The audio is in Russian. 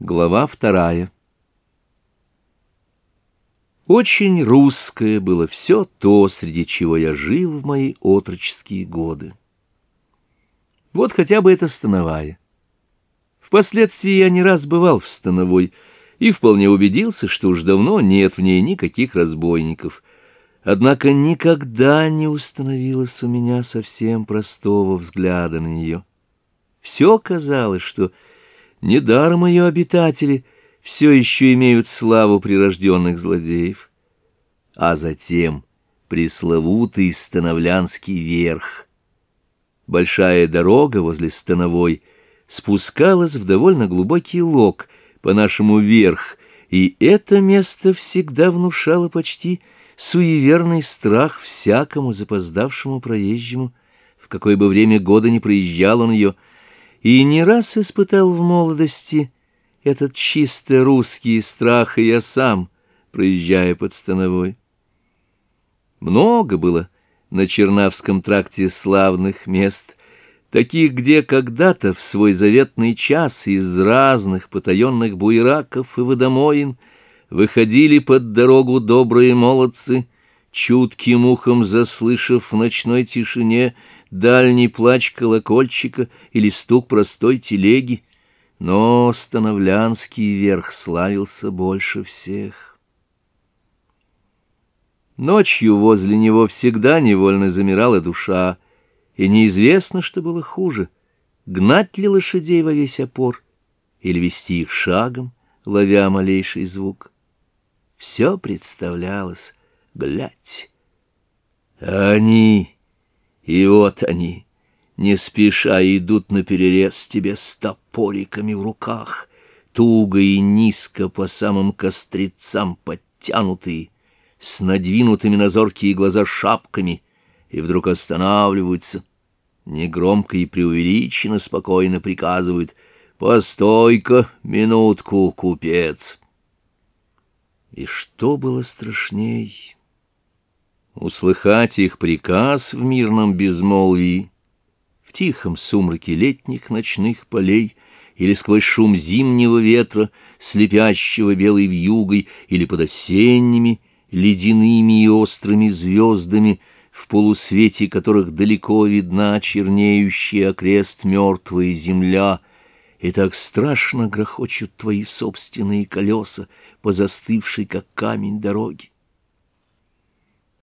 Глава вторая Очень русское было все то, среди чего я жил в мои отроческие годы. Вот хотя бы это становая. Впоследствии я не раз бывал в становой и вполне убедился, что уж давно нет в ней никаких разбойников. Однако никогда не установилось у меня совсем простого взгляда на нее. Все казалось, что Недаром ее обитатели все еще имеют славу прирожденных злодеев. А затем пресловутый Становлянский верх. Большая дорога возле Становой спускалась в довольно глубокий лог по нашему верх, и это место всегда внушало почти суеверный страх всякому запоздавшему проезжему, в какое бы время года не проезжал он ее, — и не раз испытал в молодости этот чисто русский страх, и я сам, проезжая под Становой. Много было на Чернавском тракте славных мест, таких, где когда-то в свой заветный час из разных потаенных буераков и водомоин выходили под дорогу добрые молодцы — чутким ухом заслышав в ночной тишине дальний плач колокольчика или стук простой телеги, но Становлянский верх славился больше всех. Ночью возле него всегда невольно замирала душа, и неизвестно, что было хуже — гнать ли лошадей во весь опор или вести их шагом, ловя малейший звук. Все представлялось, глядь. Они и вот они, не спеша, идут на перерез тебе с топориками в руках, туго и низко по самым кострицам подтянутые, с надвинутыми на зоркие глаза шапками, и вдруг останавливаются. Негромко и преувеличенно спокойно приказывают «Постой-ка минутку, купец!» И что было страшней? услыхать их приказ в мирном безмолвии, в тихом сумраке летних ночных полей или сквозь шум зимнего ветра, слепящего белой вьюгой, или под осенними, ледяными и острыми звездами, в полусвете которых далеко видна чернеющая окрест мертвая земля, и так страшно грохочут твои собственные колеса по застывшей, как камень, дороге.